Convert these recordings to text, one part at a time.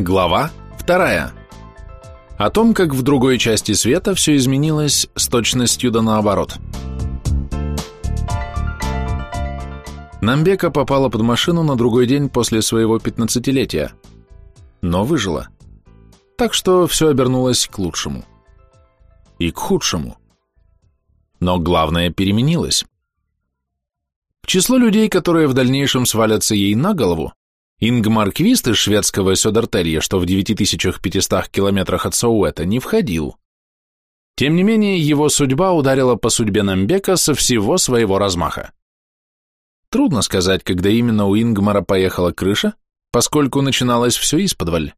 Глава вторая. О том, как в другой части света все изменилось с точностью да наоборот. Намбека попала под машину на другой день после своего пятнадцатилетия, но выжила. Так что все обернулось к лучшему. И к худшему. Но главное переменилось. В число людей, которые в дальнейшем свалятся ей на голову, Ингмар Квист из шведского Сёдертелья, что в 9500 километрах от Сауэта, не входил. Тем не менее, его судьба ударила по судьбе Намбека со всего своего размаха. Трудно сказать, когда именно у Ингмара поехала крыша, поскольку начиналось все исподволь.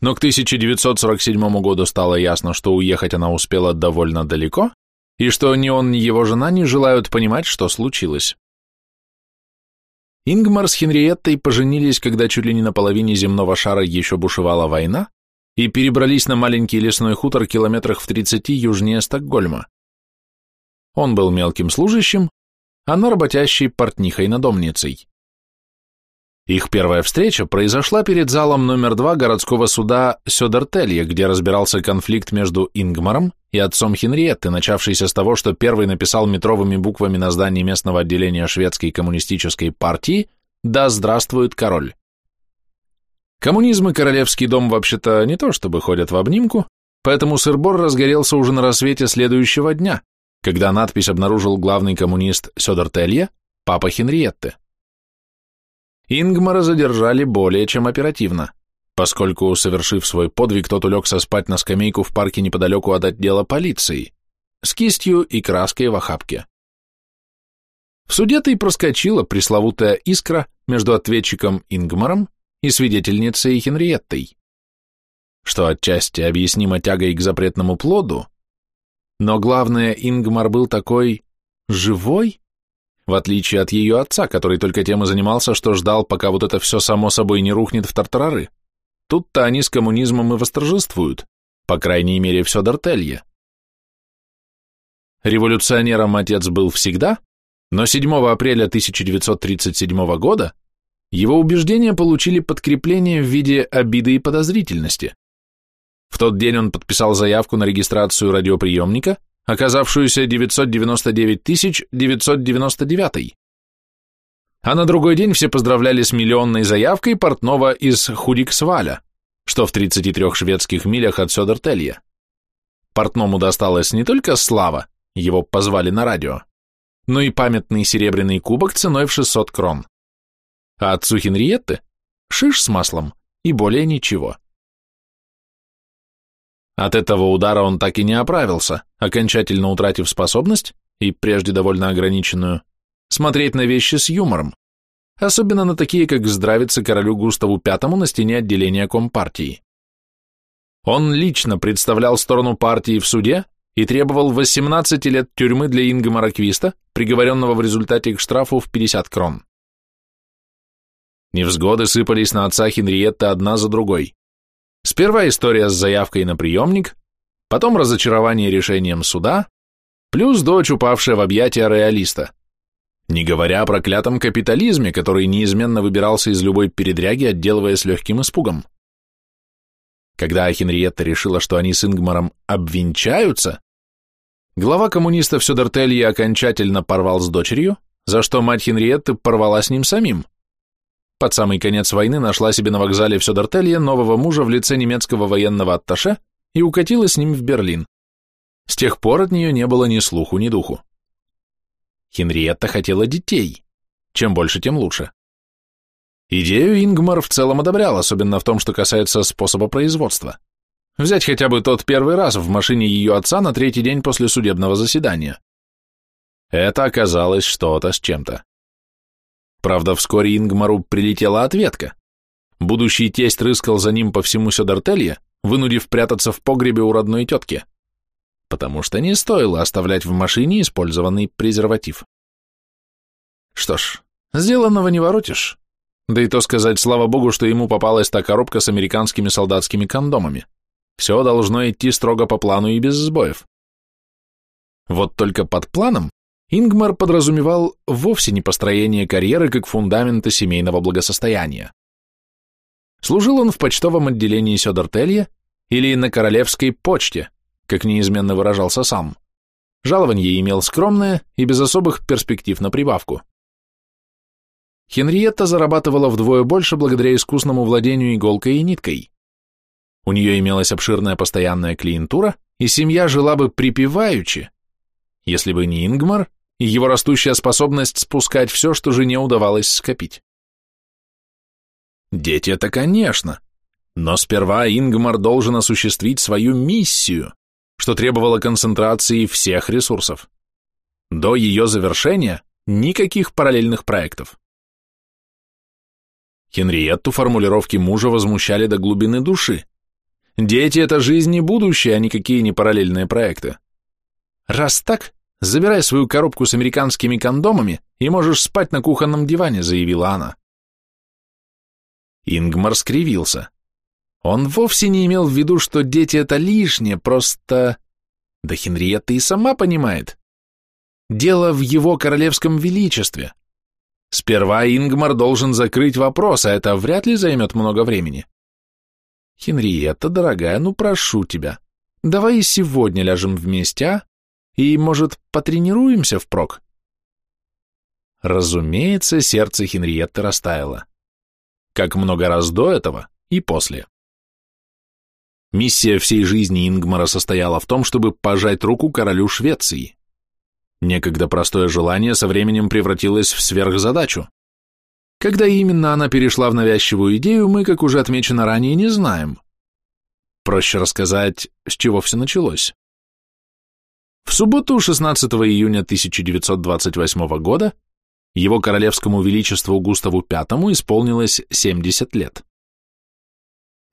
Но к 1947 году стало ясно, что уехать она успела довольно далеко, и что ни он, ни его жена не желают понимать, что случилось. Ингмар с Хенриеттой поженились, когда чуть ли не на половине земного шара еще бушевала война, и перебрались на маленький лесной хутор километрах в 30 южнее Стокгольма. Он был мелким служащим, она работящей портнихой-надомницей. Их первая встреча произошла перед залом номер два городского суда Сёдертелья, где разбирался конфликт между Ингмаром и отцом Хенриетты, начавшийся с того, что первый написал метровыми буквами на здании местного отделения шведской коммунистической партии «Да здравствует король». Коммунизм и королевский дом вообще-то не то чтобы ходят в обнимку, поэтому сырбор разгорелся уже на рассвете следующего дня, когда надпись обнаружил главный коммунист Сёдертелья, папа Хенриетты. Ингмара задержали более чем оперативно, поскольку, совершив свой подвиг, тот улегся спать на скамейку в парке неподалеку от отдела полиции, с кистью и краской в охапке. В суде-то и проскочила пресловутая искра между ответчиком Ингмаром и свидетельницей Хенриеттой, что отчасти объяснимо тягой к запретному плоду, но главное, Ингмар был такой живой, в отличие от ее отца, который только тем и занимался, что ждал, пока вот это все само собой не рухнет в тартарары. Тут-то они с коммунизмом и восторжествуют, по крайней мере, все Дартелье. Революционером отец был всегда, но 7 апреля 1937 года его убеждения получили подкрепление в виде обиды и подозрительности. В тот день он подписал заявку на регистрацию радиоприемника, оказавшуюся 999 999. А на другой день все поздравляли с миллионной заявкой портного из Худиксваля, что в 33 шведских милях от Сёдертелья. Портному досталась не только слава, его позвали на радио, но и памятный серебряный кубок ценой в 600 крон. А отцу Хенриетты – шиш с маслом и более ничего. От этого удара он так и не оправился, окончательно утратив способность, и прежде довольно ограниченную, смотреть на вещи с юмором, особенно на такие, как здравиться королю Густаву V на стене отделения Компартии. Он лично представлял сторону партии в суде и требовал 18 лет тюрьмы для Ингмара Квиста, приговоренного в результате к штрафу в 50 крон. Невзгоды сыпались на отца Хенриетта одна за другой. Сперва история с заявкой на приемник, потом разочарование решением суда, плюс дочь, упавшая в объятия роялиста. Не говоря о проклятом капитализме, который неизменно выбирался из любой передряги, отделываясь легким испугом. Когда Хенриетта решила, что они с Ингмаром обвенчаются, глава коммунистов Сёдертелья окончательно порвал с дочерью, за что мать Хенриетты порвала с ним самим. Под самый конец войны нашла себе на вокзале в Сёдертелье нового мужа в лице немецкого военного атташе и укатила с ним в Берлин. С тех пор от нее не было ни слуху, ни духу. Хенриетта хотела детей. Чем больше, тем лучше. Идею Ингмар в целом одобрял, особенно в том, что касается способа производства. Взять хотя бы тот первый раз в машине ее отца на третий день после судебного заседания. Это оказалось что-то с чем-то. Правда, вскоре Ингмару прилетела ответка. Будущий тесть рыскал за ним по всему Сёдартелье, вынудив прятаться в погребе у родной тетки. Потому что не стоило оставлять в машине использованный презерватив. Что ж, сделанного не воротишь. Да и то сказать, слава богу, что ему попалась та коробка с американскими солдатскими кондомами. Все должно идти строго по плану и без сбоев. Вот только под планом Ингмар подразумевал вовсе не построение карьеры как фундамента семейного благосостояния. Служил он в почтовом отделении Сёдортелья или на королевской почте, как неизменно выражался сам. Жалование имел скромное и без особых перспектив на прибавку. Хенриетта зарабатывала вдвое больше благодаря искусному владению иголкой и ниткой. У нее имелась обширная постоянная клиентура, и семья жила бы припеваючи, если бы не Ингмар и его растущая способность спускать все, что жене удавалось скопить. Дети это, конечно, но сперва Ингмар должен осуществить свою миссию, что требовало концентрации всех ресурсов. До ее завершения никаких параллельных проектов. Хенриетту формулировки мужа возмущали до глубины души. Дети — это жизнь и будущее, а никакие не параллельные проекты. Раз так, забирай свою коробку с американскими кондомами и можешь спать на кухонном диване, заявила она. Ингмар скривился. Он вовсе не имел в виду, что дети — это лишнее, просто... Да Хенриетта и сама понимает. Дело в его королевском величестве. Сперва Ингмар должен закрыть вопрос, а это вряд ли займет много времени. Хенриетта, дорогая, ну прошу тебя, давай и сегодня ляжем вместе, а? И, может, потренируемся впрок? Разумеется, сердце Хенриетты растаяло. Как много раз до этого и после. Миссия всей жизни Ингмара состояла в том, чтобы пожать руку королю Швеции. Некогда простое желание со временем превратилось в сверхзадачу. Когда именно она перешла в навязчивую идею, мы, как уже отмечено ранее, не знаем. Проще рассказать, с чего все началось. В субботу 16 июня 1928 года его королевскому величеству Густаву V исполнилось 70 лет.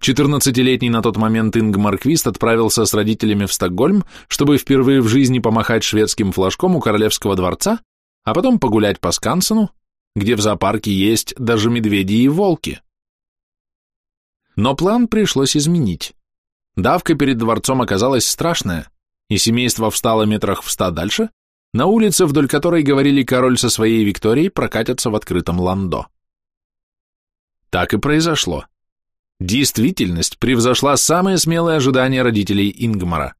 14-летний на тот момент Ингмар Квист отправился с родителями в Стокгольм, чтобы впервые в жизни помахать шведским флажком у королевского дворца, а потом погулять по Скансену, где в зоопарке есть даже медведи и волки. Но план пришлось изменить. Давка перед дворцом оказалась страшная, и семейство встало метрах в ста дальше, на улице, вдоль которой говорили король со своей Викторией, прокатятся в открытом ландо. Так и произошло. Действительность превзошла самые смелые ожидания родителей Ингмара,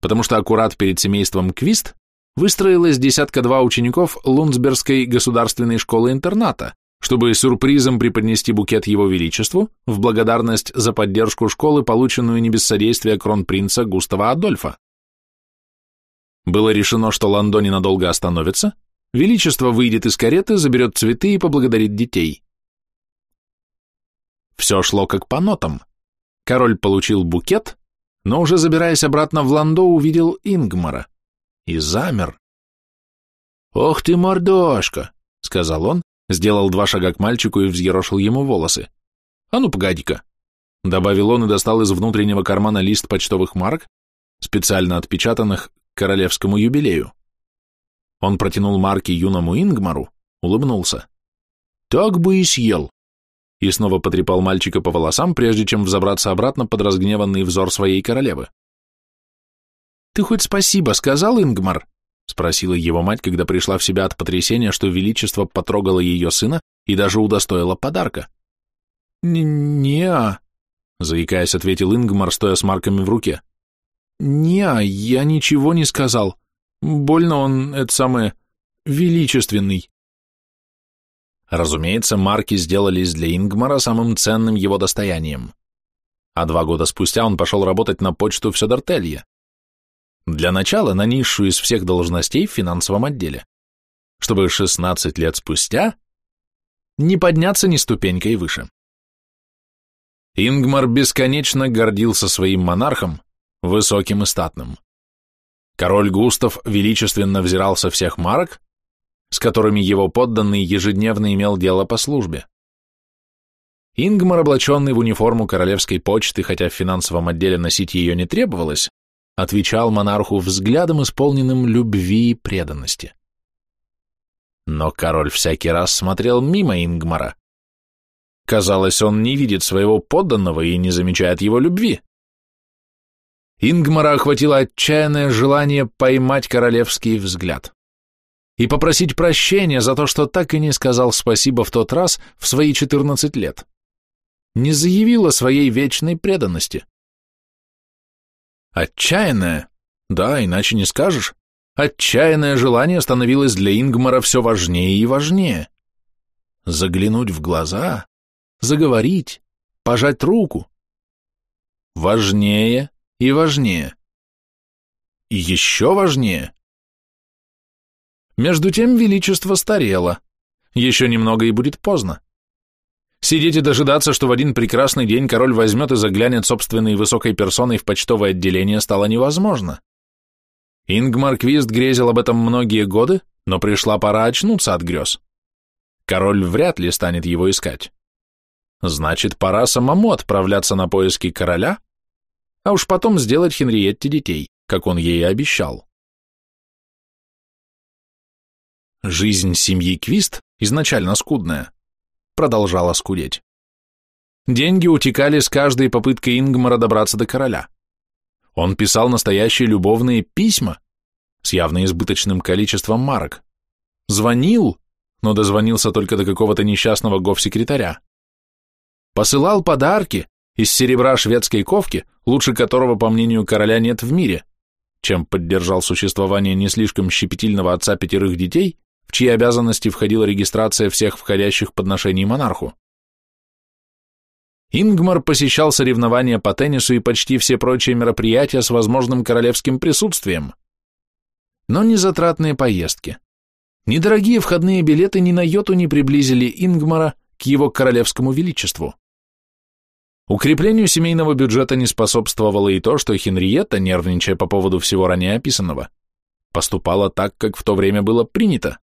потому что аккурат перед семейством Квист выстроилась десятка-два учеников Лундсбергской государственной школы-интерната, чтобы сюрпризом преподнести букет его величеству в благодарность за поддержку школы, полученную не без содействия кронпринца Густава Адольфа. Было решено, что Ландо ненадолго остановится, величество выйдет из кареты, заберет цветы и поблагодарит детей. Все шло как по нотам. Король получил букет, но уже забираясь обратно в Ландо, увидел Ингмара и замер. «Ох ты, мордошка!» — сказал он, сделал два шага к мальчику и взъерошил ему волосы. «А ну, погоди-ка!» — добавил он и достал из внутреннего кармана лист почтовых марок, специально отпечатанных к королевскому юбилею. Он протянул марки юному Ингмару, улыбнулся. «Так бы и съел!» И снова потрепал мальчика по волосам, прежде чем взобраться обратно под разгневанный взор своей королевы. «Ты хоть спасибо сказал, Ингмар?» — спросила его мать, когда пришла в себя от потрясения, что величество потрогало ее сына и даже удостоило подарка. «Не-а», — заикаясь, ответил Ингмар, стоя с марками в руке. «Не-а, я ничего не сказал. Больно он, это самое, величественный». Разумеется, марки сделались для Ингмара самым ценным его достоянием. А два года спустя он пошел работать на почту в Сёдертелье. Для начала на низшую из всех должностей в финансовом отделе, чтобы 16 лет спустя не подняться ни ступенькой выше. Ингмар бесконечно гордился своим монархом, высоким и статным. Король Густав величественно взирал со всех марок, с которыми его подданный ежедневно имел дело по службе. Ингмар, облаченный в униформу королевской почты, хотя в финансовом отделе носить ее не требовалось, отвечал монарху взглядом, исполненным любви и преданности. Но король всякий раз смотрел мимо Ингмара. Казалось, он не видит своего подданного и не замечает его любви. Ингмара охватило отчаянное желание поймать королевский взгляд и попросить прощения за то, что так и не сказал спасибо в тот раз в свои 14 лет. не заявил о своей вечной преданности. Отчаянное, да, иначе не скажешь, отчаянное желание становилось для Ингмара все важнее и важнее. Заглянуть в глаза, заговорить, пожать руку. Важнее и важнее. И еще важнее. Между тем величество старело. Еще немного и будет поздно. Сидеть и дожидаться, что в один прекрасный день король возьмет и заглянет собственной высокой персоной в почтовое отделение, стало невозможно. Ингмар Квист грезил об этом многие годы, но пришла пора очнуться от грез. Король вряд ли станет его искать. Значит, пора самому отправляться на поиски короля, а уж потом сделать Хенриетте детей, как он ей обещал. Жизнь семьи Квист, изначально скудная, продолжала скудеть. Деньги утекали с каждой попыткой Ингмара добраться до короля. Он писал настоящие любовные письма с явно избыточным количеством марок. Звонил, но дозвонился только до какого-то несчастного гофсекретаря. Посылал подарки из серебра шведской ковки, лучше которого, по мнению короля, нет в мире, чем поддержал существование не слишком щепетильного отца пятерых детей в чьи обязанности входила регистрация всех входящих подношений монарху. Ингмар посещал соревнования по теннису и почти все прочие мероприятия с возможным королевским присутствием. Но не затратные поездки. Недорогие входные билеты ни на йоту не приблизили Ингмара к его королевскому величеству. Укреплению семейного бюджета не способствовало и то, что Хенриетта, нервничая по поводу всего ранее описанного, поступала так, как в то время было принято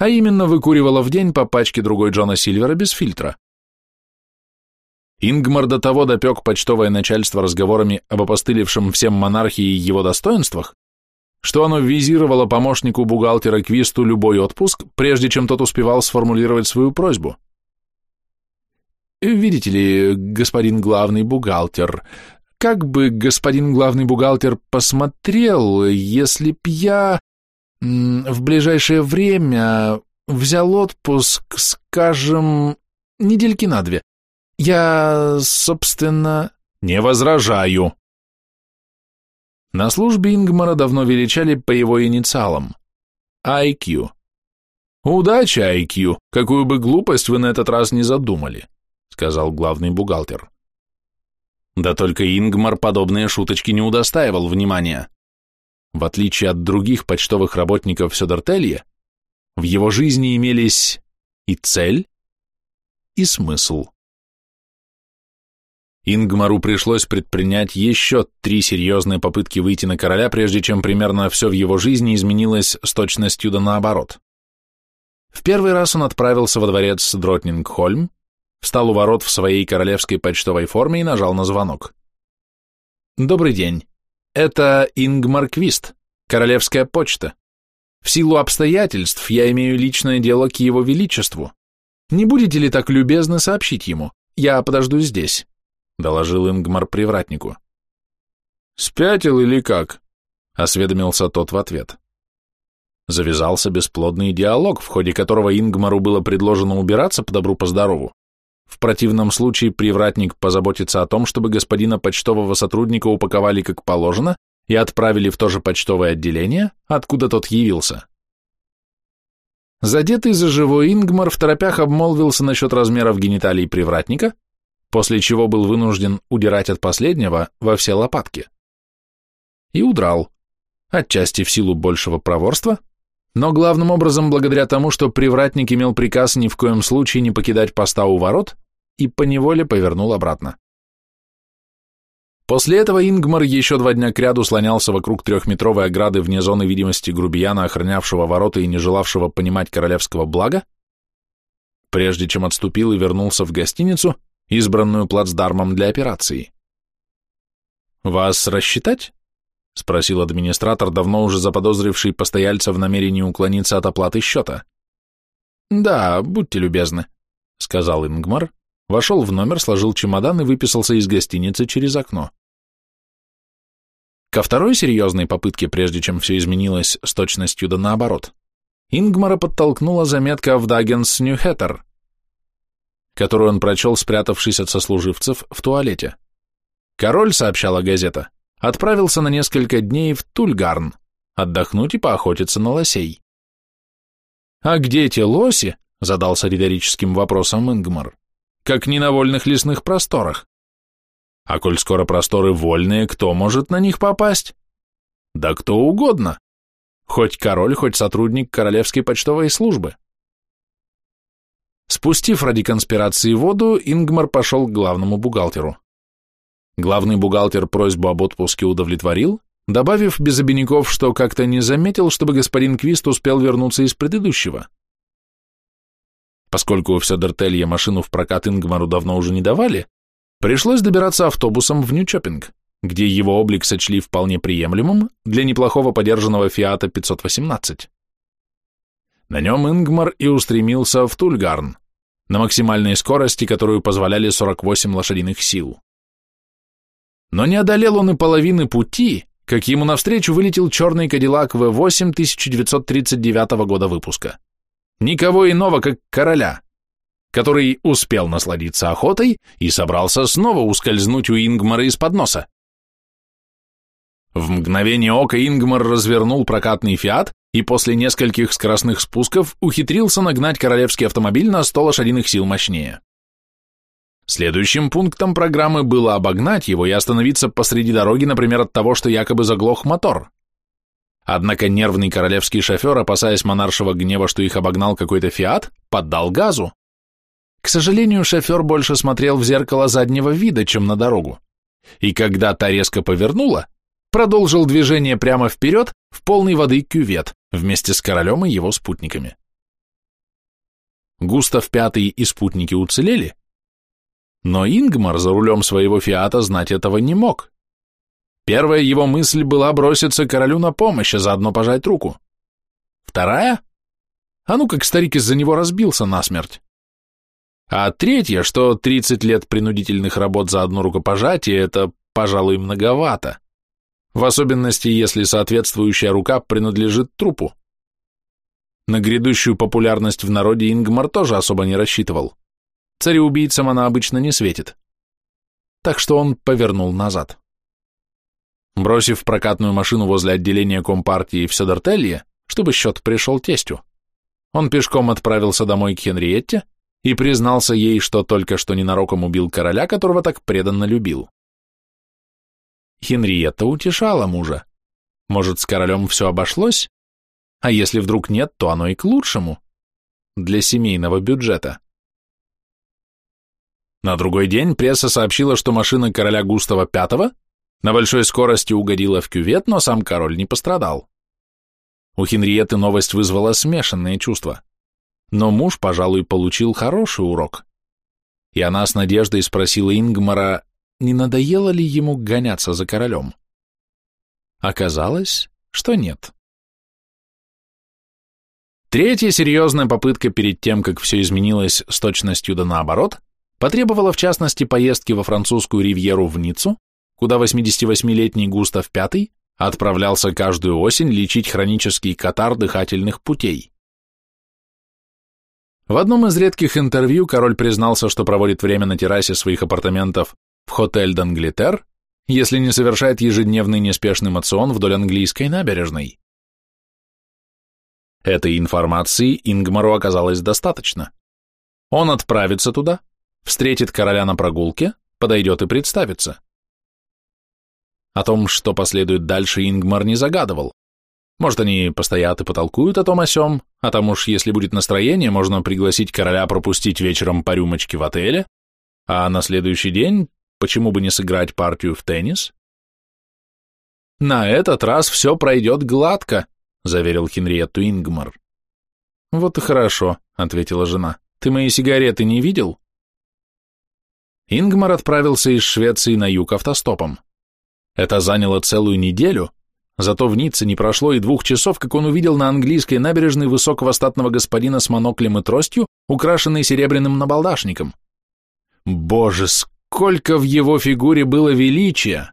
а именно выкуривала в день по пачке другой Джона Сильвера без фильтра. Ингмар до того допек почтовое начальство разговорами об опостылевшем всем монархии и его достоинствах, что оно визировало помощнику бухгалтера Квисту любой отпуск, прежде чем тот успевал сформулировать свою просьбу. «Видите ли, господин главный бухгалтер, как бы господин главный бухгалтер посмотрел, если б я...» в ближайшее время взял отпуск, скажем, недельки на две. Я, собственно, не возражаю. На службе Ингмара давно величали по его инициалам. IQ. Удачи, IQ, какую бы глупость вы на этот раз не задумали, сказал главный бухгалтер. Да только Ингмар подобные шуточки не удостаивал внимания. В отличие от других почтовых работников Сёдертелья, в его жизни имелись и цель, и смысл. Ингмару пришлось предпринять еще три серьезные попытки выйти на короля, прежде чем примерно все в его жизни изменилось с точностью да наоборот. В первый раз он отправился во дворец Дротнингхольм, встал у ворот в своей королевской почтовой форме и нажал на звонок. «Добрый день. Это Ингмар Квист, Королевская почта. В силу обстоятельств я имею личное дело к его величеству. Не будете ли так любезны сообщить ему? Я подожду здесь», — доложил Ингмар привратнику. «Спятил или как?» — осведомился тот в ответ. Завязался бесплодный диалог, в ходе которого Ингмару было предложено убираться по добру, по в противном случае привратник позаботится о том, чтобы господина почтового сотрудника упаковали как положено и отправили в то же почтовое отделение, откуда тот явился. Задетый за живой Ингмар в торопях обмолвился насчет размеров гениталий привратника, после чего был вынужден удирать от последнего во все лопатки. И удрал, отчасти в силу большего проворства, но главным образом благодаря тому, что привратник имел приказ ни в коем случае не покидать поста у ворот и поневоле повернул обратно. После этого Ингмар еще два дня кряду слонялся вокруг трехметровой ограды вне зоны видимости грубияна, охранявшего ворота и не желавшего понимать королевского блага, прежде чем отступил и вернулся в гостиницу, избранную плацдармом для операции. «Вас рассчитать?» — спросил администратор, давно уже заподозривший постояльца в намерении уклониться от оплаты счета. «Да, будьте любезны», — сказал Ингмар, вошел в номер, сложил чемодан и выписался из гостиницы через окно. Ко второй серьезной попытке, прежде чем все изменилось с точностью да наоборот, Ингмара подтолкнула заметка в Даггенс Ньюхеттер. которую он прочел, спрятавшись от сослуживцев в туалете. Король, сообщала газета, отправился на несколько дней в Тульгарн, отдохнуть и поохотиться на лосей. «А где эти лоси?» — задался риторическим вопросом Ингмар. «Как не на вольных лесных просторах. А коль скоро просторы вольные, кто может на них попасть? Да кто угодно. Хоть король, хоть сотрудник королевской почтовой службы. Спустив ради конспирации воду, Ингмар пошел к главному бухгалтеру. Главный бухгалтер просьбу об отпуске удовлетворил, добавив без обиняков, что как-то не заметил, чтобы господин Квист успел вернуться из предыдущего. Поскольку в Сёдертелье машину в прокат Ингмару давно уже не давали, пришлось добираться автобусом в Нью-Чоппинг, где его облик сочли вполне приемлемым для неплохого подержанного Фиата 518. На нем Ингмар и устремился в Тульгарн, на максимальной скорости, которую позволяли 48 лошадиных сил. Но не одолел он и половины пути, как ему навстречу вылетел черный Кадиллак V8 1939 года выпуска. Никого иного, как короля, который успел насладиться охотой и собрался снова ускользнуть у Ингмара из-под носа. В мгновение ока Ингмар развернул прокатный «Фиат» и после нескольких скоростных спусков ухитрился нагнать королевский автомобиль на 100 лошадиных сил мощнее. Следующим пунктом программы было обогнать его и остановиться посреди дороги, например, от того, что якобы заглох мотор. Однако нервный королевский шофер, опасаясь монаршего гнева, что их обогнал какой-то «Фиат», поддал газу. К сожалению, шофер больше смотрел в зеркало заднего вида, чем на дорогу. И когда та резко повернула, продолжил движение прямо вперед в полной воды кювет вместе с королем и его спутниками. Густав V и спутники уцелели, но Ингмар за рулем своего фиата знать этого не мог. Первая его мысль была броситься королю на помощь, а заодно пожать руку. Вторая? А ну как старик из-за него разбился насмерть. А третья, что 30 лет принудительных работ за одно рукопожатие, это, пожалуй, многовато в особенности, если соответствующая рука принадлежит трупу. На грядущую популярность в народе Ингмар тоже особо не рассчитывал. Цареубийцам она обычно не светит. Так что он повернул назад. Бросив прокатную машину возле отделения Компартии в Сёдертелье, чтобы счет пришел тестю, он пешком отправился домой к Хенриетте и признался ей, что только что ненароком убил короля, которого так преданно любил. Хенриетта утешала мужа. Может, с королем все обошлось? А если вдруг нет, то оно и к лучшему. Для семейного бюджета. На другой день пресса сообщила, что машина короля Густава V на большой скорости угодила в кювет, но сам король не пострадал. У Хенриетты новость вызвала смешанные чувства. Но муж, пожалуй, получил хороший урок. И она с надеждой спросила Ингмара, не надоело ли ему гоняться за королем. Оказалось, что нет. Третья серьезная попытка перед тем, как все изменилось с точностью да наоборот, потребовала в частности поездки во французскую ривьеру в Ниццу, куда 88-летний Густав V отправлялся каждую осень лечить хронический катар дыхательных путей. В одном из редких интервью король признался, что проводит время на террасе своих апартаментов в Хотель Данглитер, если не совершает ежедневный неспешный мацион вдоль английской набережной. Этой информации Ингмару оказалось достаточно. Он отправится туда, встретит короля на прогулке, подойдет и представится. О том, что последует дальше, Ингмар не загадывал. Может, они постоят и потолкуют о том о сём, а там уж, если будет настроение, можно пригласить короля пропустить вечером по рюмочке в отеле, а на следующий день Почему бы не сыграть партию в теннис? На этот раз все пройдет гладко, заверил Хенриетту Ингмар. Вот и хорошо, ответила жена. Ты мои сигареты не видел? Ингмар отправился из Швеции на юг автостопом. Это заняло целую неделю, зато в Ницце не прошло и двух часов, как он увидел на английской набережной высокого статного господина с моноклем и тростью, украшенный серебряным набалдашником. Боже, Сколько в его фигуре было величия!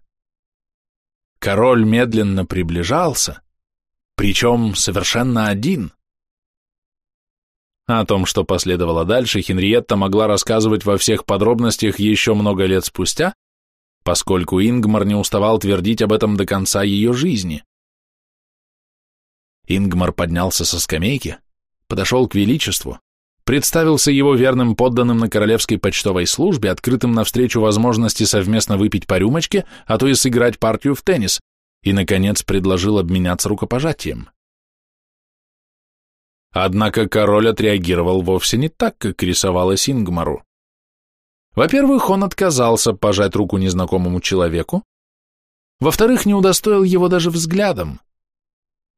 Король медленно приближался, причем совершенно один. О том, что последовало дальше, Хенриетта могла рассказывать во всех подробностях еще много лет спустя, поскольку Ингмар не уставал твердить об этом до конца ее жизни. Ингмар поднялся со скамейки, подошел к Величеству, представился его верным подданным на королевской почтовой службе, открытым навстречу возможности совместно выпить по рюмочке, а то и сыграть партию в теннис, и, наконец, предложил обменяться рукопожатием. Однако король отреагировал вовсе не так, как рисовалось Ингмару. Во-первых, он отказался пожать руку незнакомому человеку. Во-вторых, не удостоил его даже взглядом.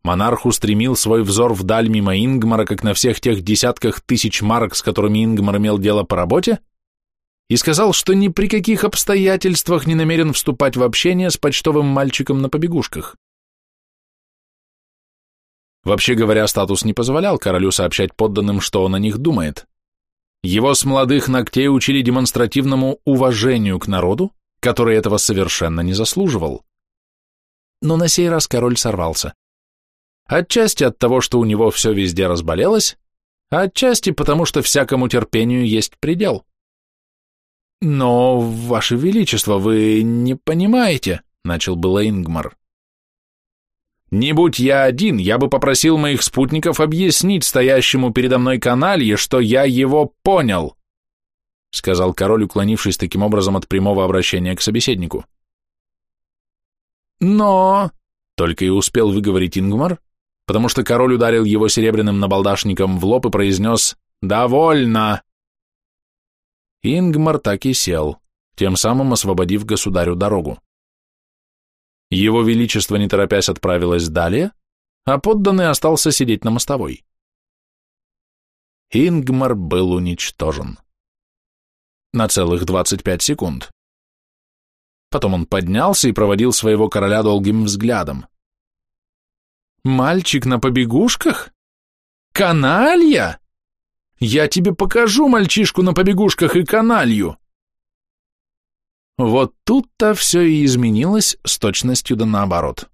Монарх устремил свой взор вдаль мимо Ингмара, как на всех тех десятках тысяч марок, с которыми Ингмар имел дело по работе, и сказал, что ни при каких обстоятельствах не намерен вступать в общение с почтовым мальчиком на побегушках. Вообще говоря, статус не позволял королю сообщать подданным, что он о них думает. Его с молодых ногтей учили демонстративному уважению к народу, который этого совершенно не заслуживал. Но на сей раз король сорвался. Отчасти от того, что у него все везде разболелось, а отчасти потому, что всякому терпению есть предел. «Но, Ваше Величество, вы не понимаете», — начал было Ингмар. Не будь я один, я бы попросил моих спутников объяснить стоящему передо мной каналье, что я его понял, сказал король, уклонившись таким образом от прямого обращения к собеседнику. Но, только и успел выговорить Ингмар, потому что король ударил его серебряным набалдашником в лоб и произнес «Довольно!». Ингмар так и сел, тем самым освободив государю дорогу. Его Величество, не торопясь, отправилось далее, а подданный остался сидеть на мостовой. Ингмар был уничтожен. На целых 25 секунд. Потом он поднялся и проводил своего короля долгим взглядом. «Мальчик на побегушках? Каналья? Я тебе покажу мальчишку на побегушках и каналью!» Вот тут-то все и изменилось с точностью да наоборот.